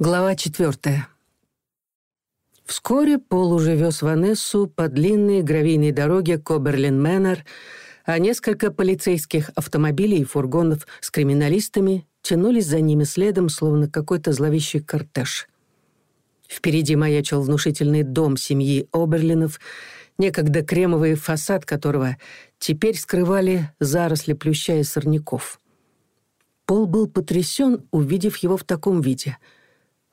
Глава четвертая. Вскоре Пол уже вез Ванессу по длинной гравийной дороге к Оберлин-Мэннер, а несколько полицейских автомобилей и фургонов с криминалистами тянулись за ними следом, словно какой-то зловещий кортеж. Впереди маячил внушительный дом семьи Оберлинов, некогда кремовый фасад которого теперь скрывали заросли плюща и сорняков. Пол был потрясен,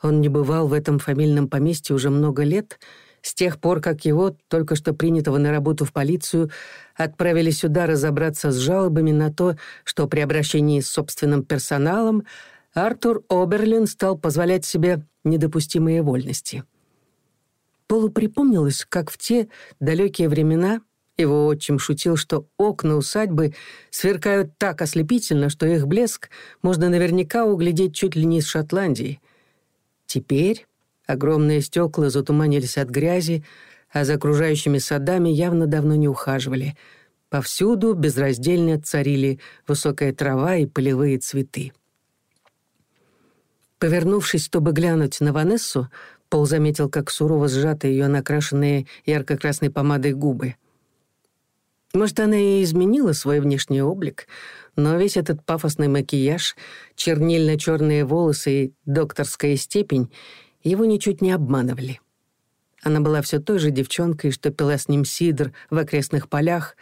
Он не бывал в этом фамильном поместье уже много лет, с тех пор, как его, только что принятого на работу в полицию, отправили сюда разобраться с жалобами на то, что при обращении с собственным персоналом Артур Оберлин стал позволять себе недопустимые вольности. Полу припомнилось, как в те далекие времена его отчим шутил, что окна усадьбы сверкают так ослепительно, что их блеск можно наверняка углядеть чуть ли не из Шотландии — Теперь огромные стекла затуманились от грязи, а за окружающими садами явно давно не ухаживали. Повсюду безраздельно царили высокая трава и полевые цветы. Повернувшись, чтобы глянуть на Ванессу, Пол заметил, как сурово сжаты ее накрашенные ярко-красной помадой губы. Может, она и изменила свой внешний облик — но весь этот пафосный макияж, чернильно-черные волосы и докторская степень его ничуть не обманывали. Она была все той же девчонкой, что пила с ним сидр в окрестных полях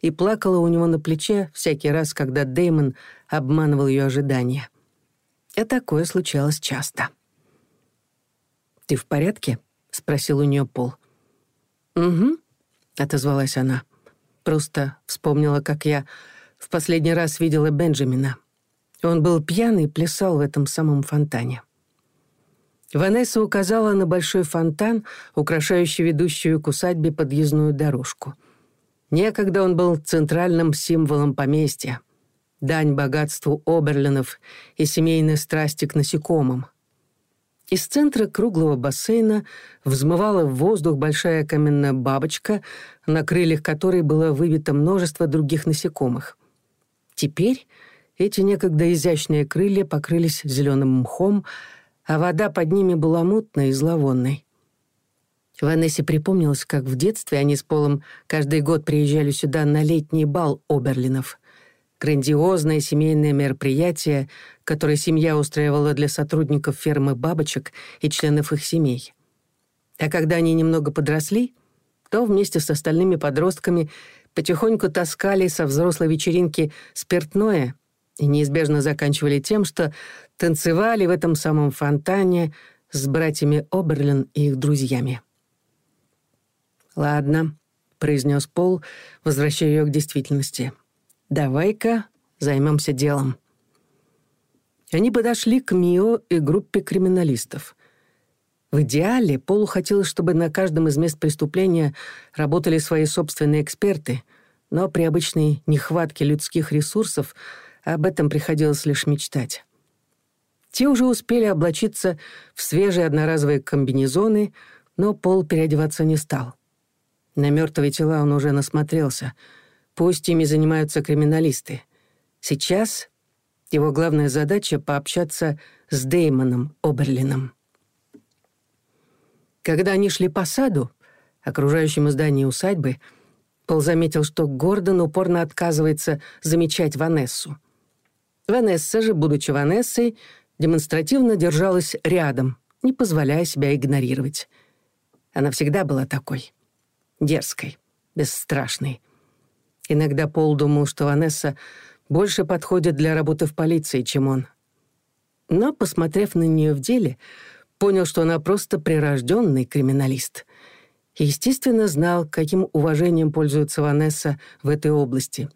и плакала у него на плече всякий раз, когда Деймон обманывал ее ожидания. А такое случалось часто. «Ты в порядке?» — спросил у нее Пол. «Угу», — отозвалась она. «Просто вспомнила, как я в последний раз видела Бенджамина. Он был пьяный и плясал в этом самом фонтане. Ванесса указала на большой фонтан, украшающий ведущую к усадьбе подъездную дорожку. Некогда он был центральным символом поместья, дань богатству Оберлинов и семейной страсти к насекомым. Из центра круглого бассейна взмывала в воздух большая каменная бабочка, на крыльях которой было выбито множество других насекомых. Теперь эти некогда изящные крылья покрылись зеленым мхом, а вода под ними была мутной и зловонной. Ванессе припомнилось, как в детстве они с Полом каждый год приезжали сюда на летний бал Оберлинов. Грандиозное семейное мероприятие, которое семья устраивала для сотрудников фермы бабочек и членов их семей. А когда они немного подросли, то вместе с остальными подростками – потихоньку таскали со взрослой вечеринки спиртное и неизбежно заканчивали тем, что танцевали в этом самом фонтане с братьями Оберлин и их друзьями. «Ладно», — произнес Пол, возвращая ее к действительности. «Давай-ка займемся делом». Они подошли к МИО и группе криминалистов — в идеале Полу хотелось, чтобы на каждом из мест преступления работали свои собственные эксперты, но при обычной нехватке людских ресурсов об этом приходилось лишь мечтать. Те уже успели облачиться в свежие одноразовые комбинезоны, но Пол переодеваться не стал. На мертвые тела он уже насмотрелся. Пусть ими занимаются криминалисты. Сейчас его главная задача — пообщаться с Деймоном Оберлином. Когда они шли по саду, окружающему зданию усадьбы, Пол заметил, что Гордон упорно отказывается замечать Ванессу. Ванесса же, будучи Ванессой, демонстративно держалась рядом, не позволяя себя игнорировать. Она всегда была такой. Дерзкой, бесстрашной. Иногда Пол думал, что Ванесса больше подходит для работы в полиции, чем он. Но, посмотрев на нее в деле, понял, что она просто прирожденный криминалист. И, естественно, знал, каким уважением пользуется Ванесса в этой области.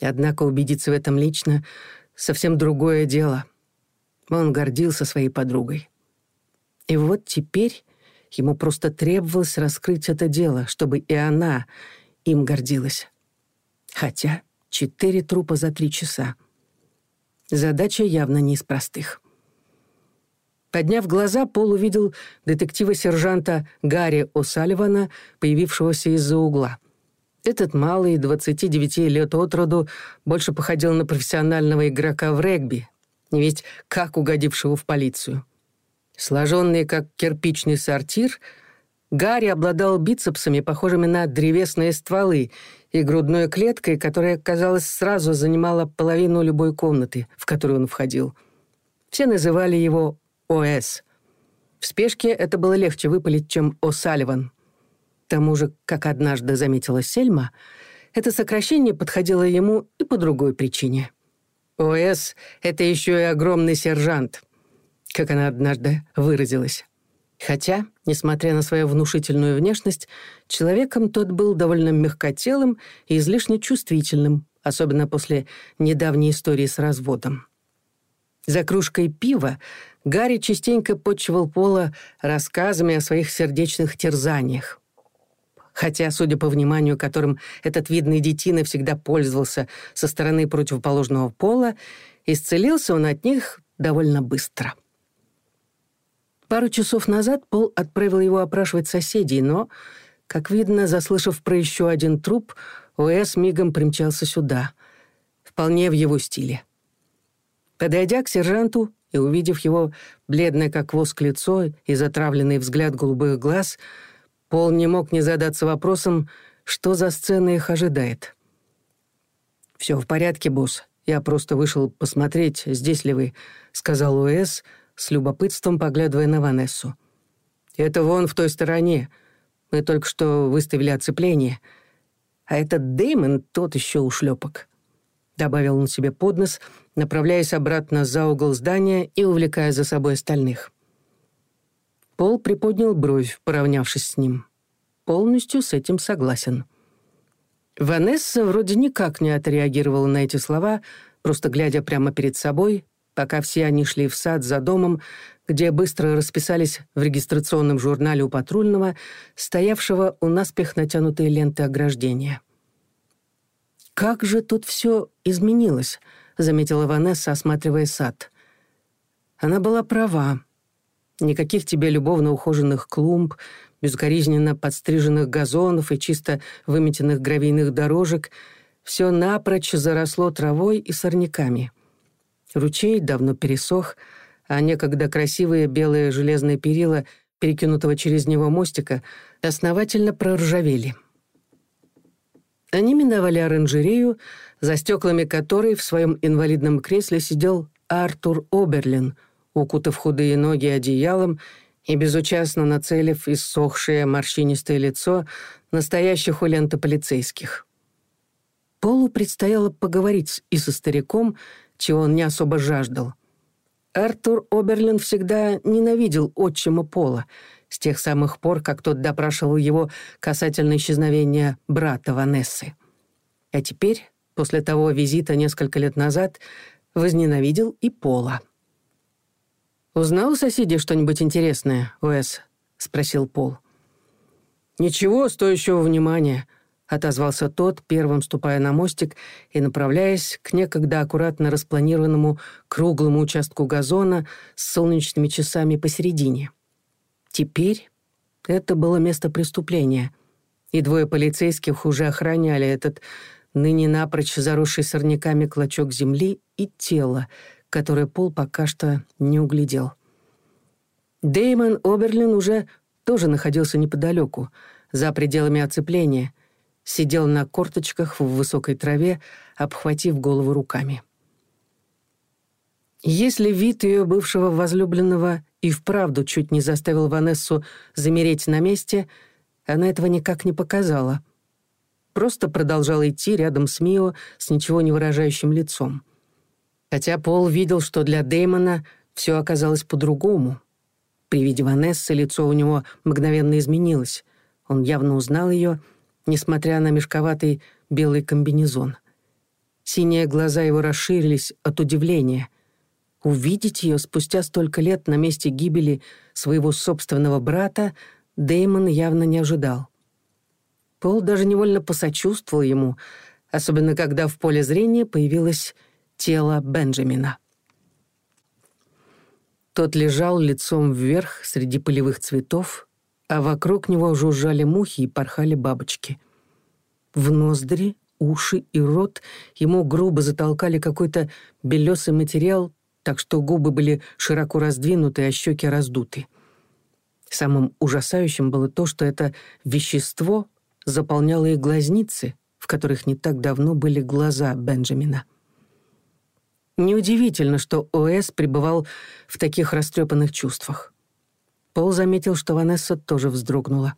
Однако убедиться в этом лично — совсем другое дело. Он гордился своей подругой. И вот теперь ему просто требовалось раскрыть это дело, чтобы и она им гордилась. Хотя четыре трупа за три часа. Задача явно не из простых. Подняв глаза, Пол увидел детектива-сержанта Гарри О'Салливана, появившегося из-за угла. Этот малый, 29 лет от роду, больше походил на профессионального игрока в регби, ведь как угодившего в полицию. Сложенный как кирпичный сортир, Гарри обладал бицепсами, похожими на древесные стволы, и грудной клеткой, которая, казалось, сразу занимала половину любой комнаты, в которую он входил. Все называли его ОС. В спешке это было легче выпалить, чем О'Салливан. К тому же, как однажды заметила Сельма, это сокращение подходило ему и по другой причине. ОС — это еще и огромный сержант, как она однажды выразилась. Хотя, несмотря на свою внушительную внешность, человеком тот был довольно мягкотелым и излишне чувствительным, особенно после недавней истории с разводом. За кружкой пива Гарри частенько подчивал Пола рассказами о своих сердечных терзаниях. Хотя, судя по вниманию, которым этот видный детина всегда пользовался со стороны противоположного пола, исцелился он от них довольно быстро. Пару часов назад Пол отправил его опрашивать соседей, но, как видно, заслышав про еще один труп, Уэс мигом примчался сюда. Вполне в его стиле. Подойдя к сержанту, и, увидев его бледное как воск лицо и затравленный взгляд голубых глаз, Пол не мог не задаться вопросом, что за сцена их ожидает. «Все в порядке, босс. Я просто вышел посмотреть, здесь ли вы», — сказал Уэс, с любопытством поглядывая на Ванессу. «Это вон в той стороне. Мы только что выставили оцепление. А этот Дэймон тот еще ушлепок». добавил он себе под нос, направляясь обратно за угол здания и увлекая за собой остальных. Пол приподнял бровь, поравнявшись с ним. Полностью с этим согласен. Ванесса вроде никак не отреагировала на эти слова, просто глядя прямо перед собой, пока все они шли в сад за домом, где быстро расписались в регистрационном журнале у патрульного, стоявшего у наспех натянутой ленты ограждения. «Как изменилась», — заметила Ванесса, осматривая сад. Она была права. Никаких тебе любовно ухоженных клумб, безукоризненно подстриженных газонов и чисто выметенных гравийных дорожек. Все напрочь заросло травой и сорняками. Ручей давно пересох, а некогда красивые белые железные перила, перекинутого через него мостика, основательно проржавели. — они миновали оранжерею, за стеклами которой в своем инвалидном кресле сидел Артур Оберлин, укутав худые ноги одеялом и безучастно нацелив иссохшее морщинистое лицо настоящих у ленты полицейских. Полу предстояло поговорить и со стариком, чего он не особо жаждал. Артур Оберлин всегда ненавидел отчима Пола — с тех самых пор, как тот допрашивал его касательно исчезновения брата Ванессы. А теперь, после того визита несколько лет назад, возненавидел и Пола. «Узнал у соседей что-нибудь интересное, Уэс?» — спросил Пол. «Ничего стоящего внимания», — отозвался тот, первым ступая на мостик и направляясь к некогда аккуратно распланированному круглому участку газона с солнечными часами посередине — Теперь это было место преступления, и двое полицейских уже охраняли этот ныне напрочь заросший сорняками клочок земли и тело, которое Пол пока что не углядел. Деймон Оберлин уже тоже находился неподалеку, за пределами оцепления, сидел на корточках в высокой траве, обхватив голову руками. Если вид ее бывшего возлюбленного и вправду чуть не заставил Ванессу замереть на месте, она этого никак не показала. Просто продолжала идти рядом с Мио с ничего не выражающим лицом. Хотя Пол видел, что для Дэймона все оказалось по-другому. При виде Ванессы лицо у него мгновенно изменилось. Он явно узнал ее — несмотря на мешковатый белый комбинезон. Синие глаза его расширились от удивления. Увидеть ее спустя столько лет на месте гибели своего собственного брата Деймон явно не ожидал. Пол даже невольно посочувствовал ему, особенно когда в поле зрения появилось тело Бенджамина. Тот лежал лицом вверх среди полевых цветов, а вокруг него жужжали мухи и порхали бабочки. В ноздри, уши и рот ему грубо затолкали какой-то белесый материал так что губы были широко раздвинуты, а щеки раздуты. Самым ужасающим было то, что это вещество заполняло их глазницы, в которых не так давно были глаза Бенджамина. Неудивительно, что О.С. пребывал в таких растрепанных чувствах. Пол заметил, что Ванесса тоже вздрогнула.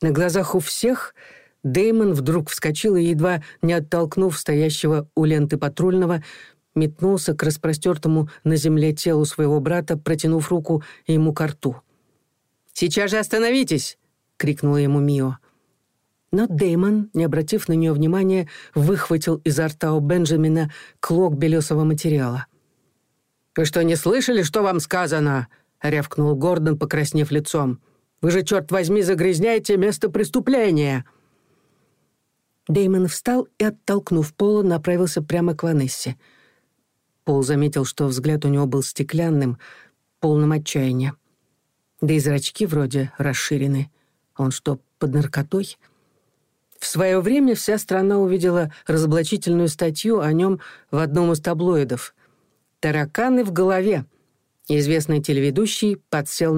На глазах у всех Деймон вдруг вскочил и, едва не оттолкнув стоящего у ленты патрульного, метнулся к распростертому на земле телу своего брата, протянув руку ему к рту. «Сейчас же остановитесь!» — крикнула ему Мио. Но Деймон, не обратив на нее внимания, выхватил изо рта у Бенджамина клок белесого материала. «Вы что, не слышали, что вам сказано?» — рявкнул Гордон, покраснев лицом. «Вы же, черт возьми, загрязняете место преступления!» Деймон встал и, оттолкнув Пола, направился прямо к Ванессе — Пол заметил, что взгляд у него был стеклянным, полным отчаяния. Да и зрачки вроде расширены. Он что, под наркотой? В свое время вся страна увидела разоблачительную статью о нем в одном из таблоидов. «Тараканы в голове». Известный телеведущий подсел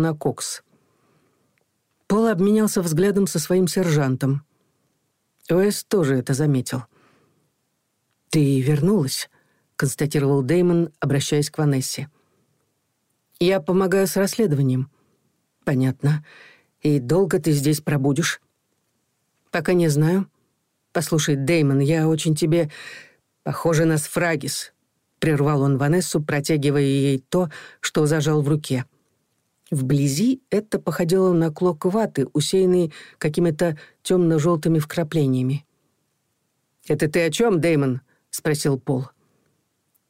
констатировал Деймон, обращаясь к Ванессе. «Я помогаю с расследованием». «Понятно. И долго ты здесь пробудешь?» «Пока не знаю». «Послушай, Деймон, я очень тебе... Похоже на сфрагис», — прервал он Ванессу, протягивая ей то, что зажал в руке. Вблизи это походило на клок ваты, усеянный какими-то темно-желтыми вкраплениями. «Это ты о чем, Деймон? спросил Пол.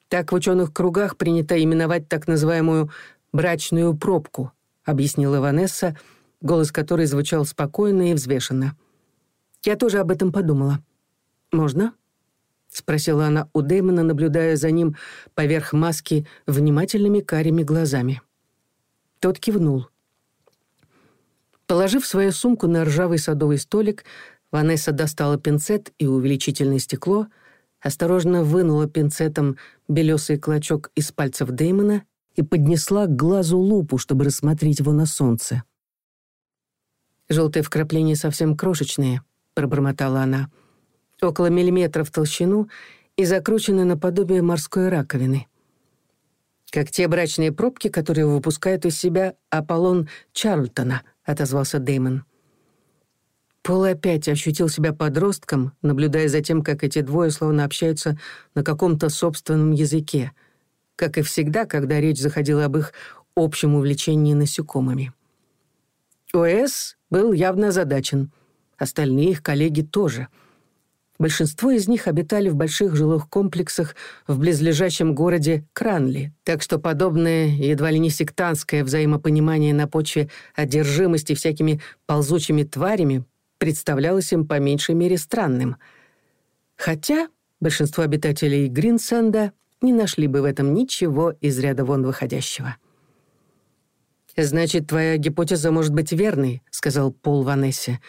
Так в ученых кругах принято именовать так называемую «брачную пробку», объяснила Ванесса, голос которой звучал спокойно и взвешенно. «Я тоже об этом подумала. Можно?» — спросила она у Дэймона, наблюдая за ним поверх маски внимательными карими глазами. Тот кивнул. Положив свою сумку на ржавый садовый столик, Ванесса достала пинцет и увеличительное стекло — осторожно вынула пинцетом белесый клочок из пальцев Дэймона и поднесла к глазу лупу, чтобы рассмотреть его на солнце. «Желтые вкрапления совсем крошечные», — пробормотала она, «около миллиметра в толщину и закручены наподобие морской раковины. Как те брачные пробки, которые выпускает из себя Аполлон Чарльтона», — отозвался Дэймон. «Дэймон». Пол опять ощутил себя подростком, наблюдая за тем, как эти двое словно общаются на каком-то собственном языке, как и всегда, когда речь заходила об их общем увлечении насекомыми. ОС был явно озадачен, остальные их коллеги тоже. Большинство из них обитали в больших жилых комплексах в близлежащем городе Кранли, так что подобное едва ли не сектантское взаимопонимание на почве одержимости всякими ползучими тварями представлялось им по меньшей мере странным. Хотя большинство обитателей Гринсенда не нашли бы в этом ничего из ряда вон выходящего. «Значит, твоя гипотеза может быть верной», — сказал Пол Ванессе.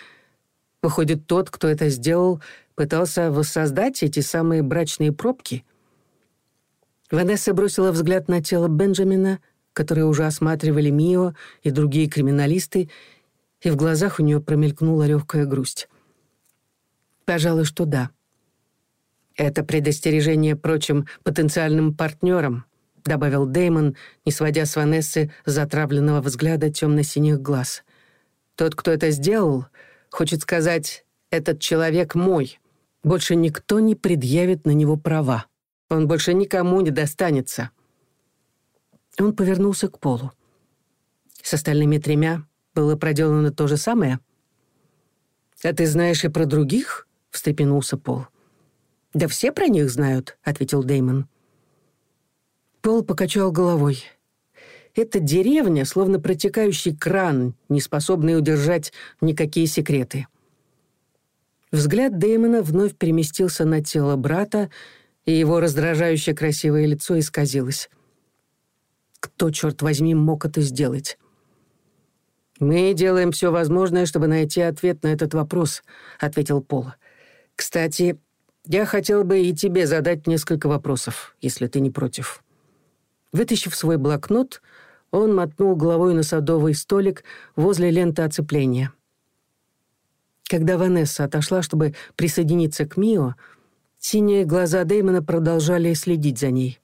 «Выходит, тот, кто это сделал, пытался воссоздать эти самые брачные пробки?» Ванесса бросила взгляд на тело Бенджамина, которое уже осматривали Мио и другие криминалисты, и в глазах у нее промелькнула легкая грусть. Пожалуй, что да. Это предостережение прочим потенциальным партнерам, добавил Деймон, не сводя с Ванессы затравленного взгляда темно-синих глаз. Тот, кто это сделал, хочет сказать, этот человек мой. Больше никто не предъявит на него права. Он больше никому не достанется. Он повернулся к полу. С остальными тремя было проделано то же самое?» «А ты знаешь и про других?» — встрепенулся Пол. «Да все про них знают», — ответил Деймон. Пол покачал головой. «Эта деревня, словно протекающий кран, не способный удержать никакие секреты». Взгляд Дэймона вновь переместился на тело брата, и его раздражающее красивое лицо «Мы делаем все возможное, чтобы найти ответ на этот вопрос», — ответил Пол. «Кстати, я хотел бы и тебе задать несколько вопросов, если ты не против». Вытащив свой блокнот, он мотнул головой на садовый столик возле ленты оцепления. Когда Ванесса отошла, чтобы присоединиться к Мио, синие глаза Дэймона продолжали следить за ней.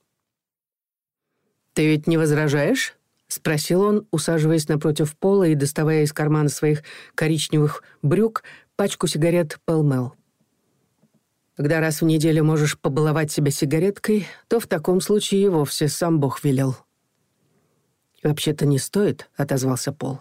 «Ты ведь не возражаешь?» спросил он, усаживаясь напротив пола и доставая из кармана своих коричневых брюк пачку сигарет «Пэлмэл». «Когда раз в неделю можешь побаловать себя сигареткой, то в таком случае и вовсе сам Бог велел». «Вообще-то не стоит», — отозвался Пол.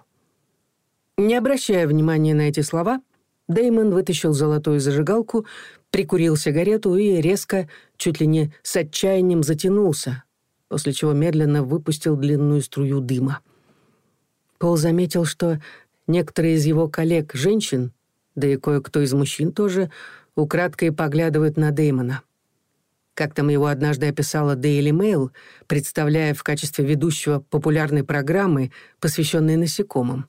Не обращая внимания на эти слова, Дэймон вытащил золотую зажигалку, прикурил сигарету и резко, чуть ли не с отчаянием затянулся, после чего медленно выпустил длинную струю дыма. Пол заметил, что некоторые из его коллег, женщин, да и кое-кто из мужчин тоже, украдкой поглядывают на Дэймона. Как там его однажды описала Daily Mail, представляя в качестве ведущего популярной программы, посвященной насекомым.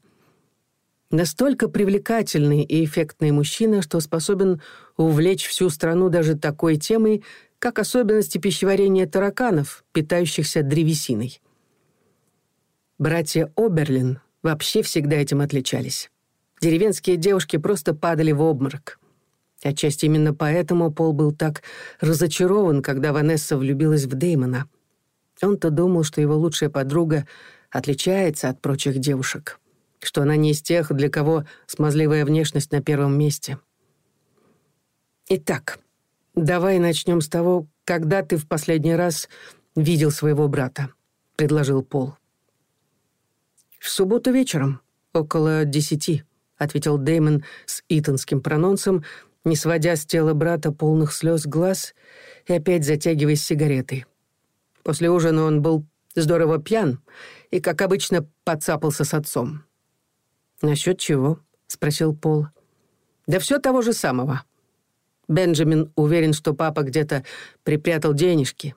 Настолько привлекательный и эффектный мужчина, что способен увлечь всю страну даже такой темой, как особенности пищеварения тараканов, питающихся древесиной. Братья Оберлин вообще всегда этим отличались. Деревенские девушки просто падали в обморок. Отчасти именно поэтому Пол был так разочарован, когда Ванесса влюбилась в Деймона. Он-то думал, что его лучшая подруга отличается от прочих девушек, что она не из тех, для кого смазливая внешность на первом месте. Итак, Давай начнем с того, когда ты в последний раз видел своего брата», — предложил Пол. «В субботу вечером, около десяти», — ответил Дэймон с итонским прононсом, не сводя с тела брата полных слез глаз и опять затягиваясь сигаретой. После ужина он был здорово пьян и, как обычно, подцапался с отцом. «Насчет чего?» — спросил Пол. «Да все того же самого», Бенджамин уверен, что папа где-то припрятал денежки.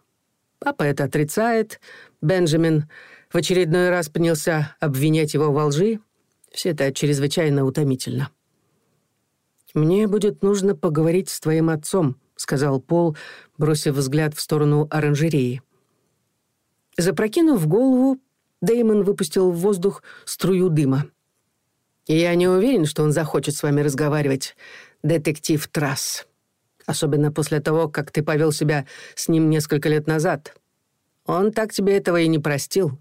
Папа это отрицает. Бенджамин в очередной раз принялся обвинять его во лжи. Все это чрезвычайно утомительно. «Мне будет нужно поговорить с твоим отцом», — сказал Пол, бросив взгляд в сторону оранжереи. Запрокинув голову, Деймон выпустил в воздух струю дыма. «Я не уверен, что он захочет с вами разговаривать, детектив Трасс» особенно после того, как ты повел себя с ним несколько лет назад. Он так тебе этого и не простил.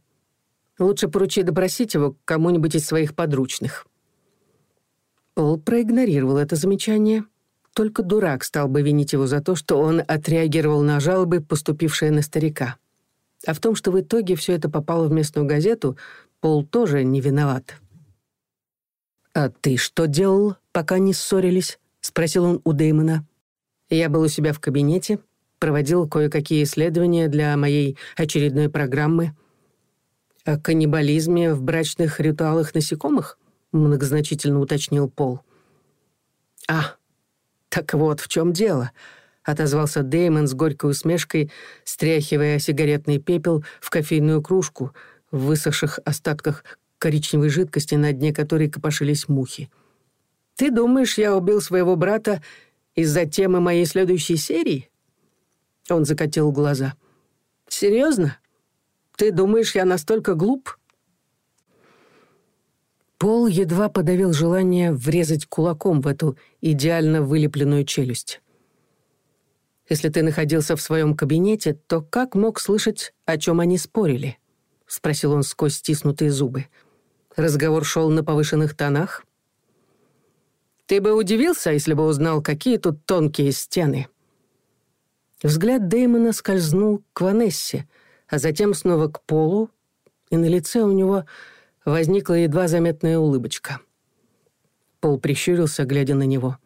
Лучше поручи допросить его кому-нибудь из своих подручных». Пол проигнорировал это замечание. Только дурак стал бы винить его за то, что он отреагировал на жалобы, поступившие на старика. А в том, что в итоге все это попало в местную газету, Пол тоже не виноват. «А ты что делал, пока не ссорились?» — спросил он у Дэймона. Я был у себя в кабинете, проводил кое-какие исследования для моей очередной программы о каннибализме в брачных ритуалах насекомых, многозначительно уточнил Пол. «А, так вот в чем дело», — отозвался Деймон с горькой усмешкой, стряхивая сигаретный пепел в кофейную кружку в высохших остатках коричневой жидкости, на дне которой копошились мухи. «Ты думаешь, я убил своего брата из-за темы моей следующей серии?» Он закатил глаза. «Серьезно? Ты думаешь, я настолько глуп?» Пол едва подавил желание врезать кулаком в эту идеально вылепленную челюсть. «Если ты находился в своем кабинете, то как мог слышать, о чем они спорили?» — спросил он сквозь стиснутые зубы. Разговор шел на повышенных тонах, ты бы удивился, если бы узнал, какие тут тонкие стены». Взгляд Дэймона скользнул к Ванессе, а затем снова к полу, и на лице у него возникла едва заметная улыбочка. Пол прищурился, глядя на него.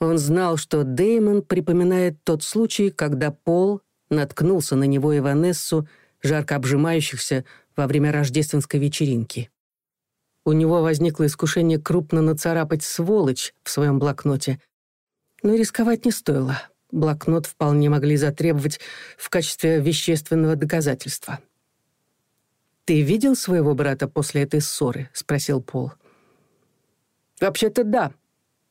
Он знал, что Дэймон припоминает тот случай, когда Пол наткнулся на него и Ванессу, жарко обжимающихся во время рождественской вечеринки. У него возникло искушение крупно нацарапать «сволочь» в своем блокноте. Но рисковать не стоило. Блокнот вполне могли затребовать в качестве вещественного доказательства. «Ты видел своего брата после этой ссоры?» — спросил Пол. «Вообще-то да.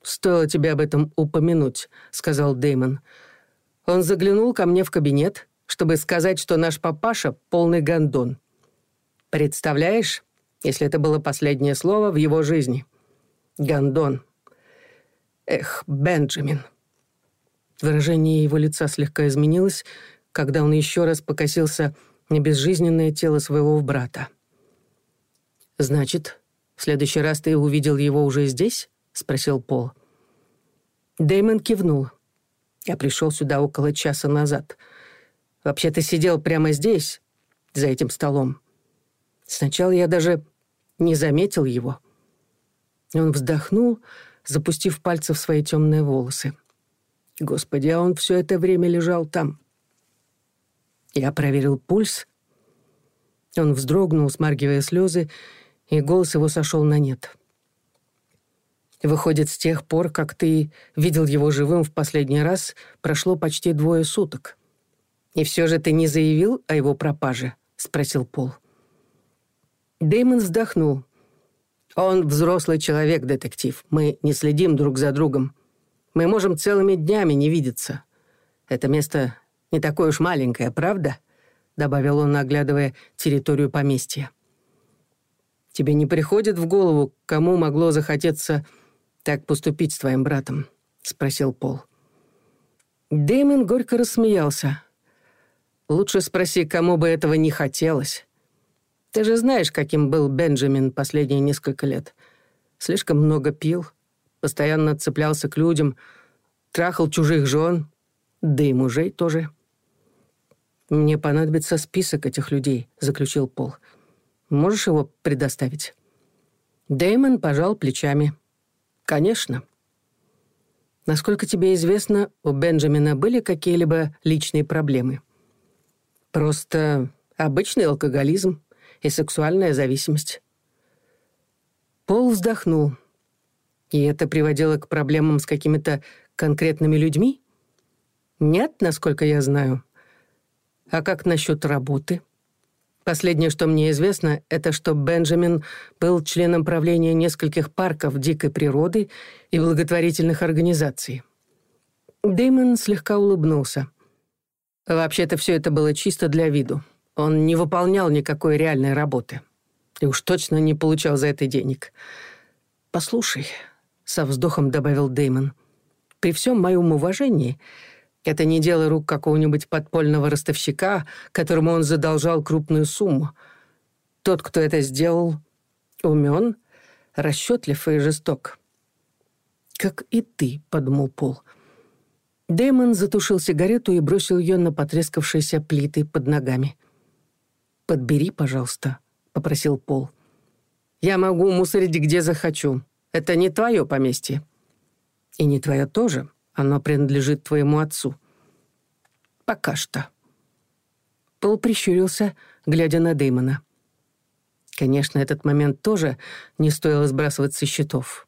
Стоило тебе об этом упомянуть», — сказал Дэймон. «Он заглянул ко мне в кабинет, чтобы сказать, что наш папаша — полный гондон. Представляешь, если это было последнее слово в его жизни? Гондон. Эх, Бенджамин. Выражение его лица слегка изменилось, когда он еще раз покосился на безжизненное тело своего брата. «Значит, в следующий раз ты увидел его уже здесь?» — спросил Пол. Дэймон кивнул. «Я пришел сюда около часа назад. Вообще-то сидел прямо здесь, за этим столом. Сначала я даже не заметил его». Он вздохнул, запустив пальцы в свои темные волосы. Господи, а он все это время лежал там. Я проверил пульс. Он вздрогнул, смаргивая слезы, и голос его сошел на нет. Выходит, с тех пор, как ты видел его живым в последний раз, прошло почти двое суток. И все же ты не заявил о его пропаже? спросил Пол. Дэймон вздохнул. Он взрослый человек, детектив. Мы не следим друг за другом. Мы можем целыми днями не видеться. Это место не такое уж маленькое, правда?» — добавил он, оглядывая территорию поместья. «Тебе не приходит в голову, кому могло захотеться так поступить с твоим братом?» — Ты же знаешь, каким был Бенджамин последние несколько лет. Слишком много пил, постоянно цеплялся к людям, трахал чужих жен, да и мужей тоже. «Мне понадобится список этих людей», — заключил Пол. «Можешь его предоставить?» Дэймон пожал плечами. «Конечно». «Насколько тебе известно, у Бенджамина были какие-либо личные проблемы?» «Просто обычный алкоголизм», и сексуальная зависимость. Пол вздохнул. И это приводило к проблемам с какими-то конкретными людьми? Нет, насколько я знаю. А как насчет работы? Последнее, что мне известно, это что Бенджамин был членом правления нескольких парков дикой природы и благотворительных организаций. Дэймон слегка улыбнулся. Вообще-то все это было чисто для виду. Он не выполнял никакой реальной работы. И уж точно не получал за это денег. «Послушай», — со вздохом добавил Дэймон, «при всем моем уважении это не дело рук какого-нибудь подпольного ростовщика, которому он задолжал крупную сумму. Тот, кто это сделал, умен, расчетлив и жесток». «Как и ты», — подумал Пол, — Дэймон затушил сигарету и бросил ее на потрескавшиеся плиты под ногами подбери, пожалуйста», — попросил Пол. «Я могу мусорить где захочу. Это не твое поместье». «И не твое тоже. Оно принадлежит твоему отцу». «Пока что». Пол прищурился, глядя на Дэймона. Конечно, этот момент тоже не стоило сбрасывать со счетов.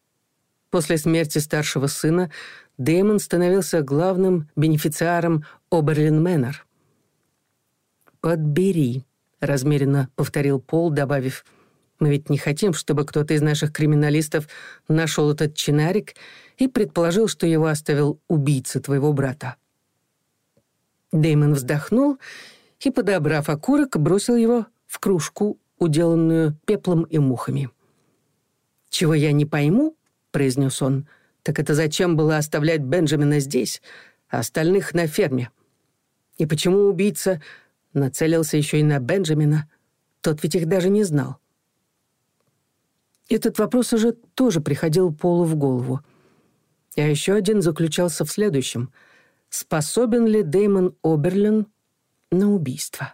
После смерти старшего сына Дэймон становился главным бенефициаром Оберлин Мэннер. «Подбери», размеренно повторил Пол, добавив, «Мы ведь не хотим, чтобы кто-то из наших криминалистов нашел этот чинарик и предположил, что его оставил убийца твоего брата». Дэймон вздохнул и, подобрав окурок, бросил его в кружку, уделанную пеплом и мухами. «Чего я не пойму», — произнес он, — «так это зачем было оставлять Бенджамина здесь, а остальных на ферме? И почему убийца нацелился еще и на Бенджамина? Тот ведь их даже не знал». Этот вопрос уже тоже приходил Полу в голову. А еще один заключался в следующем. Способен ли Дэймон Оберлин на убийство?